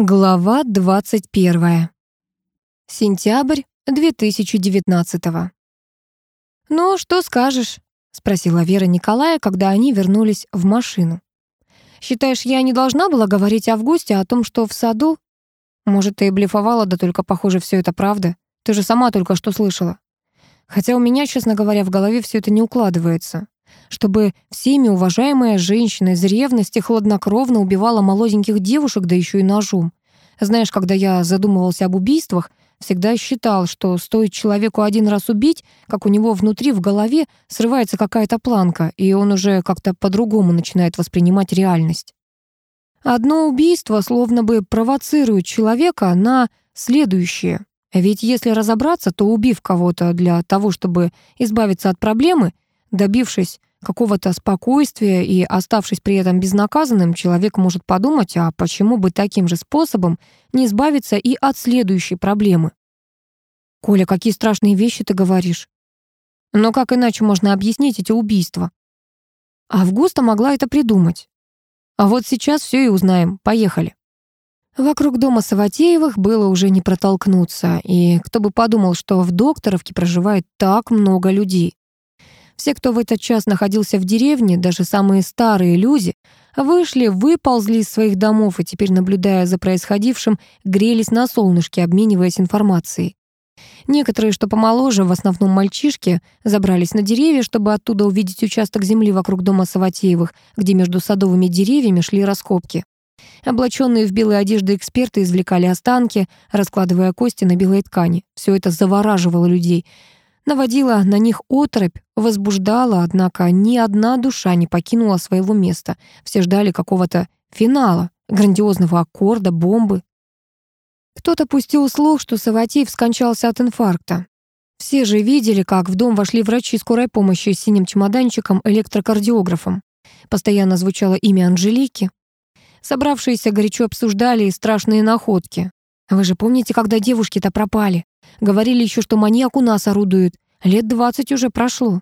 Глава 21. Сентябрь 2019. «Ну, что скажешь?» — спросила Вера Николая, когда они вернулись в машину. «Считаешь, я не должна была говорить Августе о том, что в саду?» «Может, ты и блефовала, да только, похоже, все это правда. Ты же сама только что слышала. Хотя у меня, честно говоря, в голове все это не укладывается чтобы всеми уважаемая женщина из ревности хладнокровно убивала молоденьких девушек, да еще и ножом. Знаешь, когда я задумывался об убийствах, всегда считал, что стоит человеку один раз убить, как у него внутри, в голове срывается какая-то планка, и он уже как-то по-другому начинает воспринимать реальность. Одно убийство словно бы провоцирует человека на следующее. Ведь если разобраться, то убив кого-то для того, чтобы избавиться от проблемы — Добившись какого-то спокойствия и оставшись при этом безнаказанным, человек может подумать, а почему бы таким же способом не избавиться и от следующей проблемы. «Коля, какие страшные вещи ты говоришь!» «Но как иначе можно объяснить эти убийства?» Августа могла это придумать. А вот сейчас все и узнаем. Поехали. Вокруг дома Саватеевых было уже не протолкнуться, и кто бы подумал, что в Докторовке проживает так много людей. Все, кто в этот час находился в деревне, даже самые старые люди, вышли, выползли из своих домов и теперь, наблюдая за происходившим, грелись на солнышке, обмениваясь информацией. Некоторые, что помоложе, в основном мальчишки, забрались на деревья, чтобы оттуда увидеть участок земли вокруг дома Саватеевых, где между садовыми деревьями шли раскопки. Облаченные в белые одежды эксперты извлекали останки, раскладывая кости на белой ткани. Все это завораживало людей — наводила на них оторопь, возбуждала, однако ни одна душа не покинула своего места. Все ждали какого-то финала, грандиозного аккорда, бомбы. Кто-то пустил слух, что Саватеев скончался от инфаркта. Все же видели, как в дом вошли врачи скорой помощи с синим чемоданчиком-электрокардиографом. Постоянно звучало имя Анжелики. Собравшиеся горячо обсуждали и страшные находки. «Вы же помните, когда девушки-то пропали?» Говорили еще, что маньяк у нас орудует. Лет двадцать уже прошло.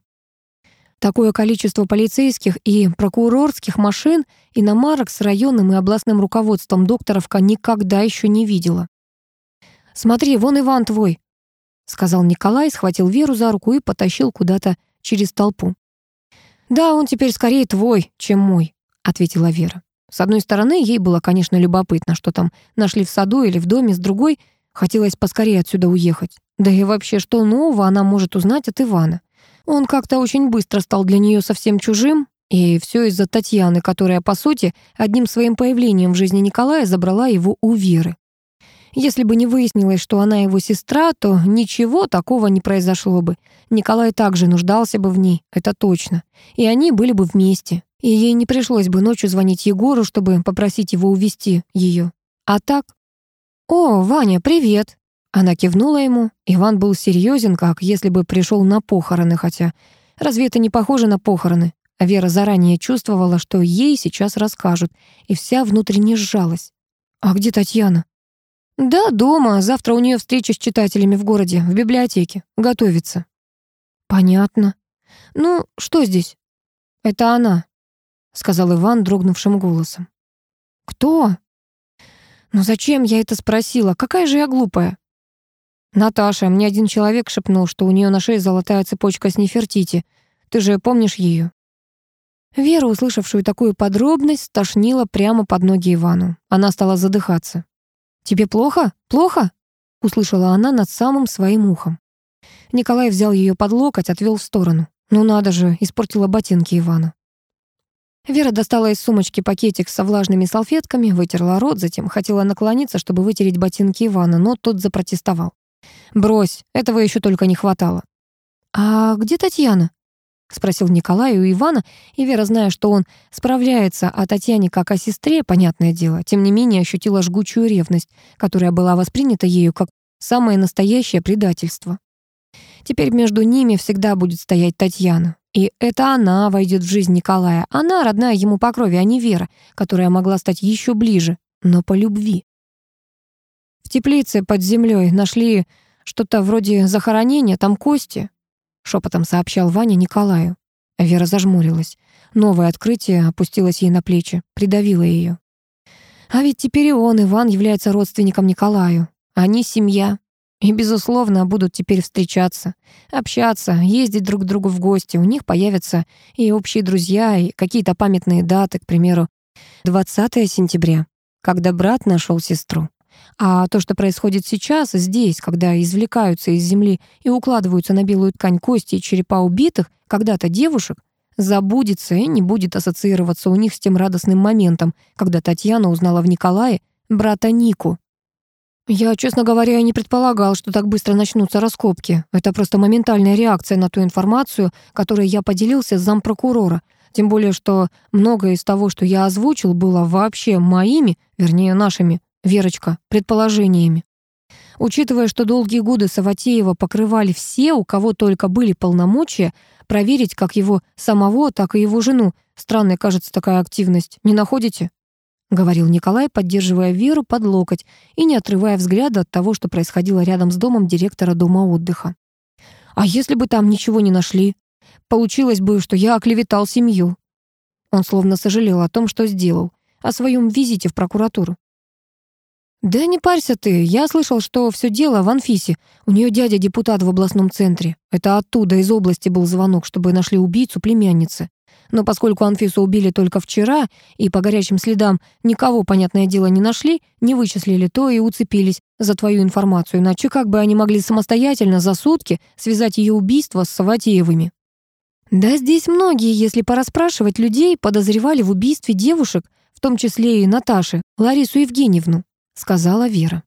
Такое количество полицейских и прокурорских машин, иномарок с районным и областным руководством докторовка никогда еще не видела. «Смотри, вон Иван твой», — сказал Николай, схватил Веру за руку и потащил куда-то через толпу. «Да, он теперь скорее твой, чем мой», — ответила Вера. С одной стороны, ей было, конечно, любопытно, что там нашли в саду или в доме, с другой — Хотелось поскорее отсюда уехать. Да и вообще, что нового она может узнать от Ивана? Он как-то очень быстро стал для нее совсем чужим, и все из-за Татьяны, которая, по сути, одним своим появлением в жизни Николая забрала его у Веры. Если бы не выяснилось, что она его сестра, то ничего такого не произошло бы. Николай также нуждался бы в ней, это точно. И они были бы вместе. И ей не пришлось бы ночью звонить Егору, чтобы попросить его увести ее. А так «О, Ваня, привет!» Она кивнула ему. Иван был серьезен, как если бы пришел на похороны, хотя разве это не похоже на похороны? А Вера заранее чувствовала, что ей сейчас расскажут, и вся внутренне сжалась. «А где Татьяна?» «Да, дома. Завтра у нее встреча с читателями в городе, в библиотеке. Готовится». «Понятно. Ну, что здесь?» «Это она», — сказал Иван дрогнувшим голосом. «Кто?» Ну зачем я это спросила? Какая же я глупая? Наташа, мне один человек шепнул, что у нее на шее золотая цепочка с Нефертити. Ты же помнишь ее? Вера, услышавшую такую подробность, тошнила прямо под ноги Ивану. Она стала задыхаться. «Тебе плохо? Плохо?» — услышала она над самым своим ухом. Николай взял ее под локоть, отвел в сторону. «Ну надо же, испортила ботинки Ивана». Вера достала из сумочки пакетик со влажными салфетками, вытерла рот, затем хотела наклониться, чтобы вытереть ботинки Ивана, но тот запротестовал. «Брось, этого еще только не хватало». «А где Татьяна?» — спросил Николай у Ивана, и Вера, зная, что он справляется о а Татьяне как о сестре, понятное дело, тем не менее ощутила жгучую ревность, которая была воспринята ею как самое настоящее предательство. Теперь между ними всегда будет стоять Татьяна. И это она войдет в жизнь Николая. Она родная ему по крови, а не Вера, которая могла стать еще ближе, но по любви. В теплице под землей нашли что-то вроде захоронения, там кости, шепотом сообщал Ваня Николаю. Вера зажмурилась. Новое открытие опустилось ей на плечи, придавило ее. А ведь теперь и он, Иван, является родственником Николаю. Они а семья. И безусловно, будут теперь встречаться, общаться, ездить друг к другу в гости. У них появятся и общие друзья, и какие-то памятные даты, к примеру, 20 сентября, когда брат нашел сестру. А то, что происходит сейчас, здесь, когда извлекаются из земли и укладываются на белую ткань кости и черепа убитых, когда-то девушек, забудется и не будет ассоциироваться у них с тем радостным моментом, когда Татьяна узнала в Николае брата Нику, Я, честно говоря, не предполагал, что так быстро начнутся раскопки. Это просто моментальная реакция на ту информацию, которой я поделился с зампрокурора. Тем более, что многое из того, что я озвучил, было вообще моими, вернее, нашими, Верочка, предположениями. Учитывая, что долгие годы Саватеева покрывали все, у кого только были полномочия, проверить как его самого, так и его жену. Странной кажется такая активность, не находите? — Говорил Николай, поддерживая Веру под локоть и не отрывая взгляда от того, что происходило рядом с домом директора дома отдыха. «А если бы там ничего не нашли? Получилось бы, что я оклеветал семью». Он словно сожалел о том, что сделал, о своем визите в прокуратуру. «Да не парься ты, я слышал, что все дело в Анфисе. У нее дядя депутат в областном центре. Это оттуда, из области, был звонок, чтобы нашли убийцу племянницы. Но поскольку Анфису убили только вчера и по горячим следам никого, понятное дело, не нашли, не вычислили то и уцепились за твою информацию, иначе как бы они могли самостоятельно за сутки связать ее убийство с Саватеевыми? Да здесь многие, если порасспрашивать людей, подозревали в убийстве девушек, в том числе и Наташи, Ларису Евгеньевну, сказала Вера.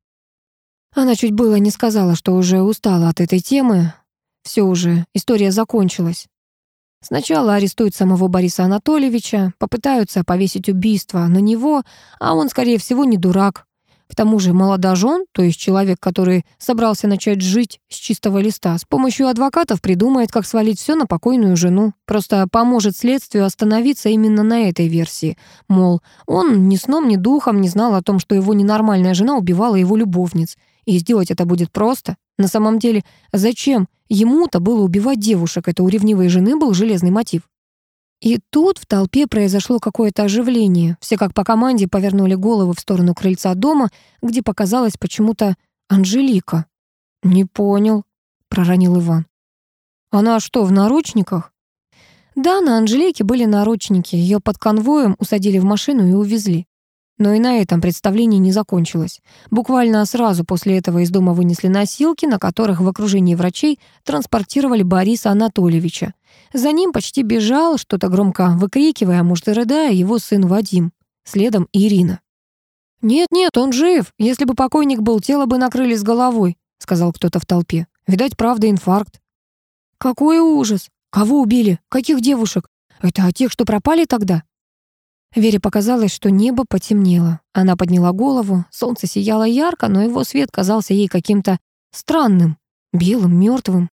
Она чуть было не сказала, что уже устала от этой темы. Все уже, история закончилась. Сначала арестуют самого Бориса Анатольевича, попытаются повесить убийство на него, а он, скорее всего, не дурак. К тому же молодожен, то есть человек, который собрался начать жить с чистого листа, с помощью адвокатов придумает, как свалить все на покойную жену. Просто поможет следствию остановиться именно на этой версии. Мол, он ни сном, ни духом не знал о том, что его ненормальная жена убивала его любовниц. И сделать это будет просто. На самом деле, зачем ему-то было убивать девушек? Это у ревнивой жены был железный мотив. И тут в толпе произошло какое-то оживление. Все как по команде повернули головы в сторону крыльца дома, где показалась почему-то Анжелика. «Не понял», — проронил Иван. «Она что, в наручниках?» Да, на Анжелике были наручники. Ее под конвоем усадили в машину и увезли. Но и на этом представление не закончилось. Буквально сразу после этого из дома вынесли носилки, на которых в окружении врачей транспортировали Бориса Анатольевича. За ним почти бежал, что-то громко выкрикивая, а может и рыдая, его сын Вадим. Следом Ирина. «Нет-нет, он жив. Если бы покойник был, тело бы накрыли с головой», сказал кто-то в толпе. «Видать, правда, инфаркт». «Какой ужас! Кого убили? Каких девушек? Это о тех, что пропали тогда?» Вере показалось, что небо потемнело. Она подняла голову, солнце сияло ярко, но его свет казался ей каким-то странным, белым, мертвым.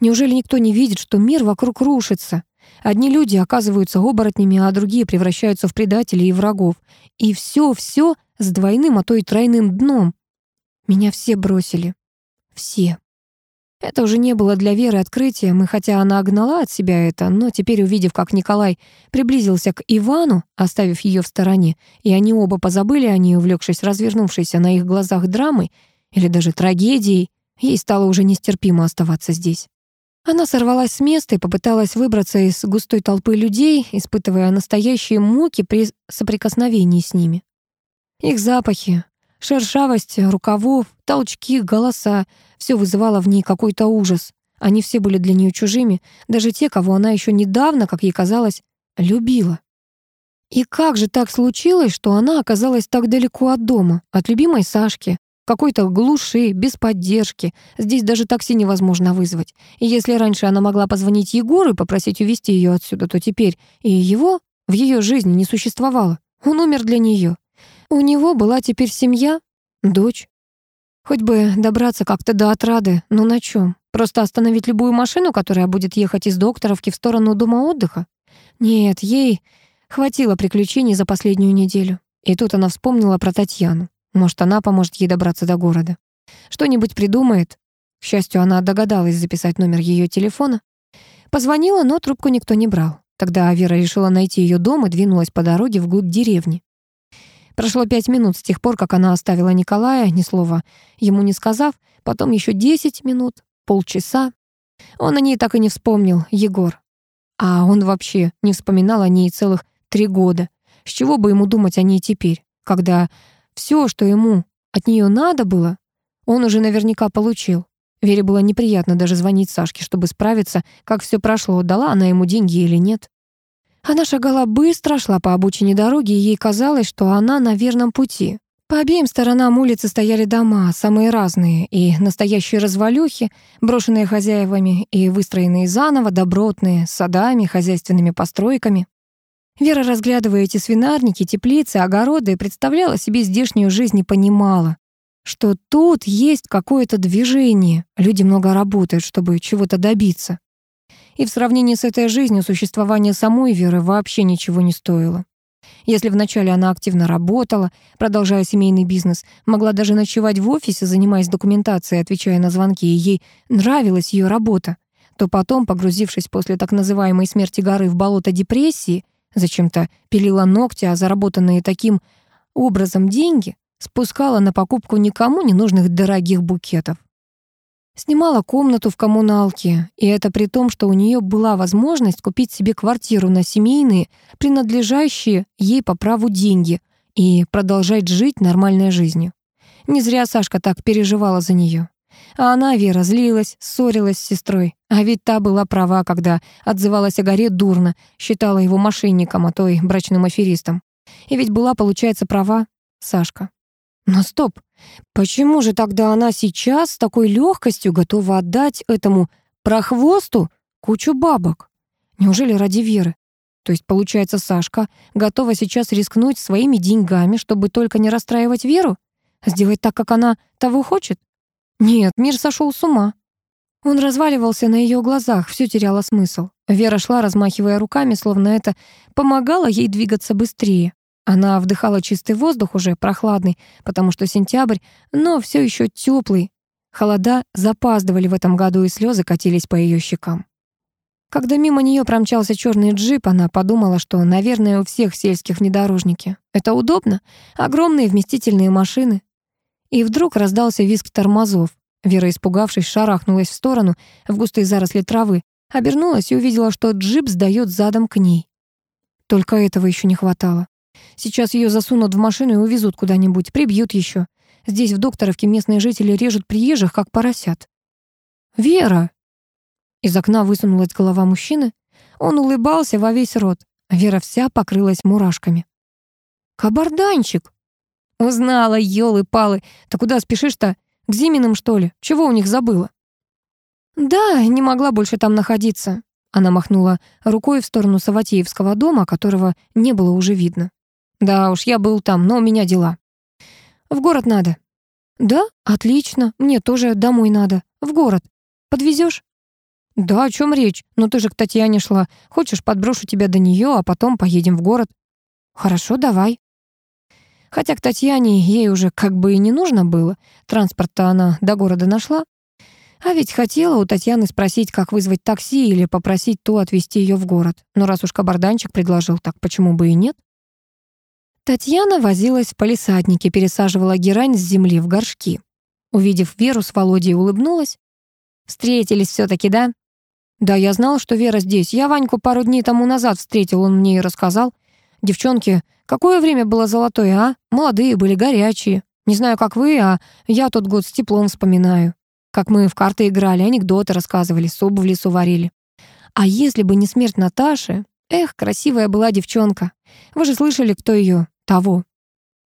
Неужели никто не видит, что мир вокруг рушится? Одни люди оказываются оборотнями, а другие превращаются в предателей и врагов. И все-все с двойным, а то и тройным дном. Меня все бросили. Все. Это уже не было для Веры открытием, и хотя она огнала от себя это, но теперь, увидев, как Николай приблизился к Ивану, оставив ее в стороне, и они оба позабыли о ней, увлекшись развернувшейся на их глазах драмой или даже трагедией, ей стало уже нестерпимо оставаться здесь. Она сорвалась с места и попыталась выбраться из густой толпы людей, испытывая настоящие муки при соприкосновении с ними. Их запахи, Шершавость, рукавов, толчки, голоса — все вызывало в ней какой-то ужас. Они все были для нее чужими, даже те, кого она еще недавно, как ей казалось, любила. И как же так случилось, что она оказалась так далеко от дома, от любимой Сашки, какой-то глуши, без поддержки. Здесь даже такси невозможно вызвать. И если раньше она могла позвонить Егору и попросить увезти ее отсюда, то теперь и его в ее жизни не существовало. Он умер для нее. У него была теперь семья, дочь. Хоть бы добраться как-то до отрады, но на чем? Просто остановить любую машину, которая будет ехать из докторовки в сторону дома отдыха? Нет, ей хватило приключений за последнюю неделю. И тут она вспомнила про Татьяну. Может, она поможет ей добраться до города. Что-нибудь придумает. К счастью, она догадалась записать номер ее телефона. Позвонила, но трубку никто не брал. Тогда Вера решила найти ее дом и двинулась по дороге вглубь деревни. Прошло пять минут с тех пор, как она оставила Николая, ни слова ему не сказав, потом еще десять минут, полчаса. Он о ней так и не вспомнил, Егор. А он вообще не вспоминал о ней целых три года. С чего бы ему думать о ней теперь, когда все, что ему от нее надо было, он уже наверняка получил. Вере было неприятно даже звонить Сашке, чтобы справиться, как все прошло, дала она ему деньги или нет. Она шагала быстро, шла по обочине дороги, и ей казалось, что она на верном пути. По обеим сторонам улицы стояли дома, самые разные, и настоящие развалюхи, брошенные хозяевами, и выстроенные заново, добротные, с садами, хозяйственными постройками. Вера, разглядывая эти свинарники, теплицы, огороды, представляла себе здешнюю жизнь и понимала, что тут есть какое-то движение, люди много работают, чтобы чего-то добиться. И в сравнении с этой жизнью существование самой Веры вообще ничего не стоило. Если вначале она активно работала, продолжая семейный бизнес, могла даже ночевать в офисе, занимаясь документацией, отвечая на звонки, и ей нравилась ее работа, то потом, погрузившись после так называемой смерти горы в болото депрессии, зачем-то пилила ногти, а заработанные таким образом деньги спускала на покупку никому не нужных дорогих букетов. Снимала комнату в коммуналке, и это при том, что у нее была возможность купить себе квартиру на семейные, принадлежащие ей по праву деньги, и продолжать жить нормальной жизнью. Не зря Сашка так переживала за нее. А она, Вера, злилась, ссорилась с сестрой. А ведь та была права, когда отзывалась о горе дурно, считала его мошенником, а то и брачным аферистом. И ведь была, получается, права Но стоп! Почему же тогда она сейчас с такой легкостью готова отдать этому прохвосту кучу бабок? Неужели ради веры? То есть, получается, Сашка готова сейчас рискнуть своими деньгами, чтобы только не расстраивать Веру? Сделать так, как она того хочет? Нет, мир сошел с ума. Он разваливался на ее глазах, все теряло смысл. Вера шла, размахивая руками, словно это помогало ей двигаться быстрее. Она вдыхала чистый воздух, уже прохладный, потому что сентябрь, но все еще теплый. Холода запаздывали в этом году, и слезы катились по ее щекам. Когда мимо нее промчался черный джип, она подумала, что, наверное, у всех сельских внедорожники. Это удобно. Огромные вместительные машины. И вдруг раздался визг тормозов. Вера, испугавшись, шарахнулась в сторону, в густые заросли травы, обернулась и увидела, что джип сдаёт задом к ней. Только этого еще не хватало. Сейчас ее засунут в машину и увезут куда-нибудь, прибьют еще. Здесь, в Докторовке, местные жители режут приезжих, как поросят. «Вера!» Из окна высунулась голова мужчины. Он улыбался во весь рот. Вера вся покрылась мурашками. «Кабарданчик!» «Узнала, елы-палы. Ты куда спешишь-то? К Зиминым, что ли? Чего у них забыла?» «Да, не могла больше там находиться». Она махнула рукой в сторону Саватеевского дома, которого Да уж, я был там, но у меня дела. В город надо. Да, отлично, мне тоже домой надо. В город. Подвезешь? Да, о чем речь? Но ты же к Татьяне шла. Хочешь, подброшу тебя до нее, а потом поедем в город. Хорошо, давай. Хотя к Татьяне ей уже как бы и не нужно было. Транспорт-то она до города нашла. А ведь хотела у Татьяны спросить, как вызвать такси или попросить ту отвезти ее в город. Но раз уж кабарданчик предложил, так почему бы и нет? Татьяна возилась в палисаднике, пересаживала герань с земли в горшки. Увидев Веру, с Володей улыбнулась. «Встретились все-таки, да?» «Да, я знал, что Вера здесь. Я Ваньку пару дней тому назад встретил, он мне и рассказал. Девчонки, какое время было золотое, а? Молодые были, горячие. Не знаю, как вы, а я тот год с теплом вспоминаю. Как мы в карты играли, анекдоты рассказывали, суп в лесу варили. А если бы не смерть Наташи? Эх, красивая была девчонка. Вы же слышали, кто ее? того.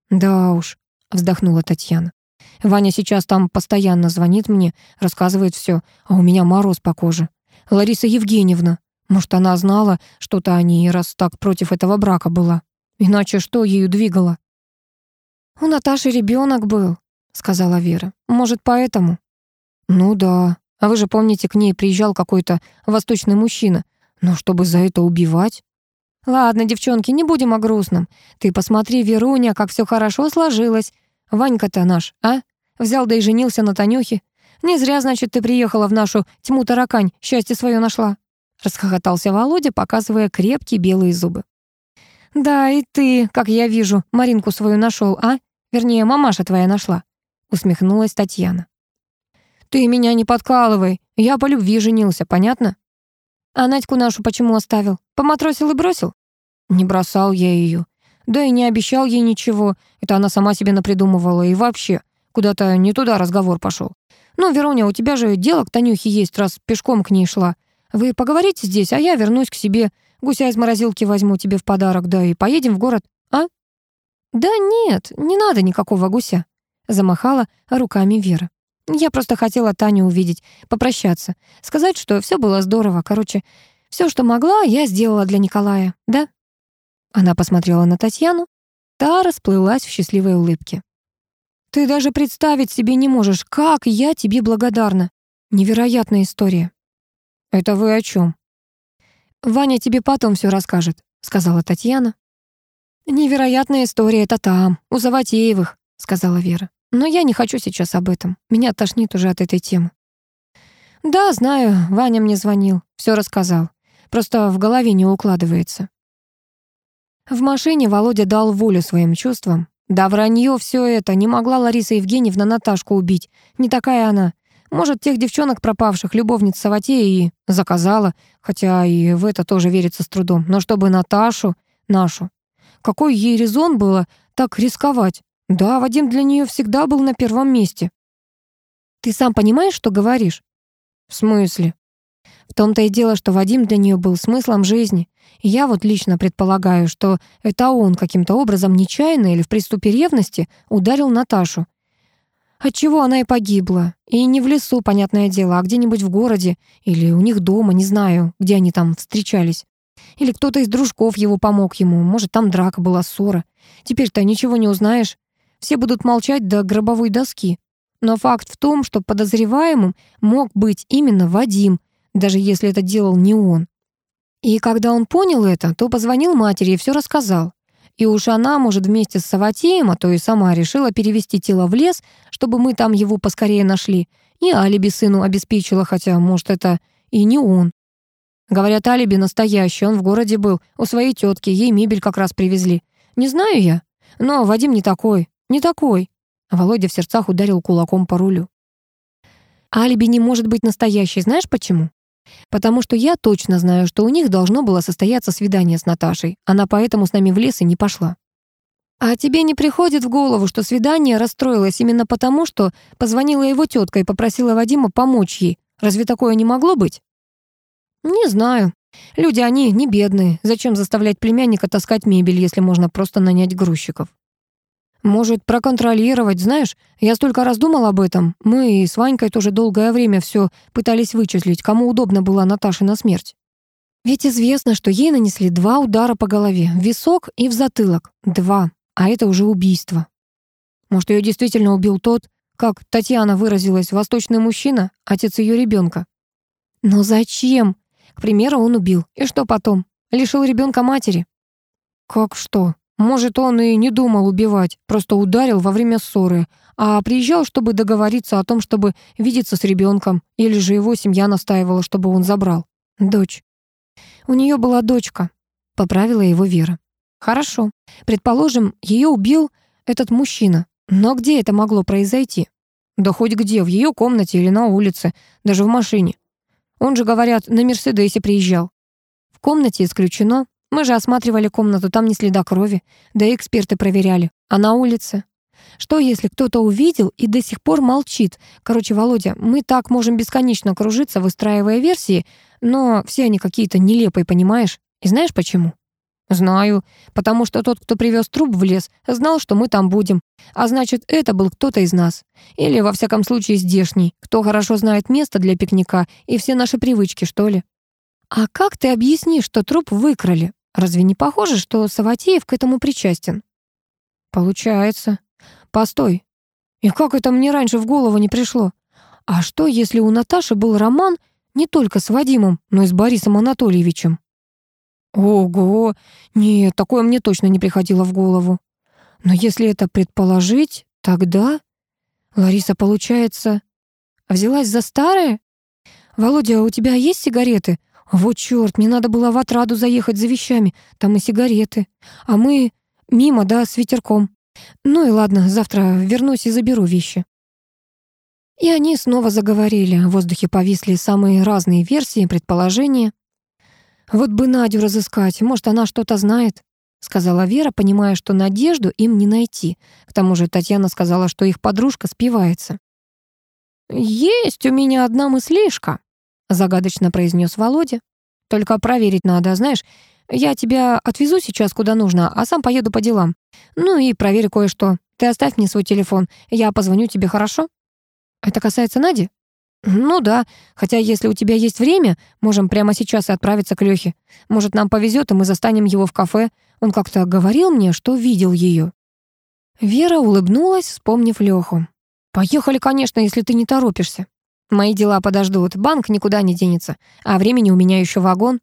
Да уж, вздохнула Татьяна. Ваня сейчас там постоянно звонит мне, рассказывает все, а у меня мороз по коже. Лариса Евгеньевна. Может, она знала что-то о ней, раз так против этого брака была. Иначе что ею двигало? «У Наташи ребенок был», — сказала Вера. «Может, поэтому?» «Ну да. А вы же помните, к ней приезжал какой-то восточный мужчина. Но чтобы за это убивать...» «Ладно, девчонки, не будем о грустном. Ты посмотри, Веруня, как все хорошо сложилось. Ванька-то наш, а? Взял да и женился на Танюхе. Не зря, значит, ты приехала в нашу тьму-таракань, счастье свое нашла». Расхохотался Володя, показывая крепкие белые зубы. «Да, и ты, как я вижу, Маринку свою нашел, а? Вернее, мамаша твоя нашла», — усмехнулась Татьяна. «Ты меня не подкалывай, я по любви женился, понятно?» «А Надьку нашу почему оставил? Поматросил и бросил?» «Не бросал я ее. Да и не обещал ей ничего, это она сама себе напридумывала, и вообще, куда-то не туда разговор пошел. Ну, Вероня, у тебя же дело к Танюхе есть, раз пешком к ней шла. Вы поговорите здесь, а я вернусь Я просто хотела Таню увидеть, попрощаться, сказать, что все было здорово. Короче, все, что могла, я сделала для Николая, да?» Она посмотрела на Татьяну. Та расплылась в счастливой улыбке. «Ты даже представить себе не можешь, как я тебе благодарна. Невероятная история». «Это вы о чем? «Ваня тебе потом все расскажет», — сказала Татьяна. «Невероятная история это там, у Заватеевых», — сказала Вера. Но я не хочу сейчас об этом. Меня тошнит уже от этой темы. Да, знаю, Ваня мне звонил, все рассказал. Просто в голове не укладывается. В машине Володя дал волю своим чувствам. Да вранье все это, не могла Лариса Евгеньевна Наташку убить. Не такая она. Может, тех девчонок пропавших, любовниц Саватея и заказала, хотя и в это тоже верится с трудом. Но чтобы Наташу, нашу. Какой ей резон было так рисковать? Да, Вадим для нее всегда был на первом месте. Ты сам понимаешь, что говоришь? В смысле? В том-то и дело, что Вадим для нее был смыслом жизни. И я вот лично предполагаю, что это он каким-то образом нечаянно или в приступе ревности ударил Наташу. Отчего она и погибла. И не в лесу, понятное дело, а где-нибудь в городе. Или у них дома, не знаю, где они там встречались. Или кто-то из дружков его помог ему. Может, там драка была, ссора. Теперь-то ничего не узнаешь. Все будут молчать до гробовой доски. Но факт в том, что подозреваемым мог быть именно Вадим, даже если это делал не он. И когда он понял это, то позвонил матери и все рассказал. И уж она, может, вместе с Саватеем, а то и сама решила перевести тело в лес, чтобы мы там его поскорее нашли. И алиби сыну обеспечила, хотя, может, это и не он. Говорят, алиби настоящий, он в городе был, у своей тетки, ей мебель как раз привезли. Не знаю я, но Вадим не такой, «Не такой». Володя в сердцах ударил кулаком по рулю. «Алиби не может быть настоящей, знаешь почему?» «Потому что я точно знаю, что у них должно было состояться свидание с Наташей. Она поэтому с нами в лес и не пошла». «А тебе не приходит в голову, что свидание расстроилось именно потому, что позвонила его тетка и попросила Вадима помочь ей? Разве такое не могло быть?» «Не знаю. Люди, они не бедные. Зачем заставлять племянника таскать мебель, если можно просто нанять грузчиков?» Может, проконтролировать, знаешь? Я столько раз думал об этом. Мы с Ванькой тоже долгое время все пытались вычислить, кому удобно была на смерть. Ведь известно, что ей нанесли два удара по голове, в висок и в затылок. Два. А это уже убийство. Может, ее действительно убил тот, как Татьяна выразилась, восточный мужчина, отец ее ребенка. Но зачем? К примеру, он убил. И что потом? Лишил ребенка матери. Как что? Может, он и не думал убивать, просто ударил во время ссоры, а приезжал, чтобы договориться о том, чтобы видеться с ребенком, или же его семья настаивала, чтобы он забрал. Дочь. У нее была дочка, поправила его Вера. Хорошо. Предположим, ее убил этот мужчина. Но где это могло произойти? Да хоть где, в ее комнате или на улице, даже в машине. Он же, говорят, на Мерседесе приезжал. В комнате исключено, мы же осматривали комнату, там ни следа крови, да и эксперты проверяли. А на улице? Что, если кто-то увидел и до сих пор молчит? Короче, Володя, мы так можем бесконечно кружиться, выстраивая версии, но все они какие-то нелепые, понимаешь? И знаешь почему? Знаю, потому что тот, кто привез труп в лес, знал, что мы там будем. А значит, это был кто-то из нас. Или, во всяком случае, здешний, кто хорошо знает место для пикника и все наши привычки, что ли. А как ты объяснишь, что труп выкрали? Разве не похоже, что Саватеев к этому причастен? Получается. Постой. И как это мне раньше в голову не пришло? А что, если у Наташи был роман не только с Вадимом, но и с Борисом Анатольевичем? Ого! Нет, такое мне точно не приходило в голову. Но если это предположить, тогда... Лариса, получается... Взялась за старое? Володя, у тебя есть сигареты? Вот чёрт, мне надо было в отраду заехать за вещами, там и сигареты. А мы мимо, да, с ветерком. Ну и ладно, завтра вернусь и заберу вещи. И они снова заговорили, в воздухе повисли самые разные версии, предположения. «Вот бы Надю разыскать, может, она что-то знает», — сказала Вера, понимая, что Надежду им не найти. К тому же Татьяна сказала, что их подружка спивается. «Есть у меня одна мыслишка», — Загадочно произнес Володя. «Только проверить надо, знаешь. Я тебя отвезу сейчас куда нужно, а сам поеду по делам. Ну и проверю кое-что. Ты оставь мне свой телефон, я позвоню тебе, хорошо?» «Это касается Нади?» «Ну да, хотя если у тебя есть время, можем прямо сейчас и отправиться к Лёхе. Может, нам повезет, и мы застанем его в кафе. Он как-то говорил мне, что видел ее. Вера улыбнулась, вспомнив Леху. «Поехали, конечно, если ты не торопишься». Мои дела подождут, банк никуда не денется, а времени у меня еще вагон».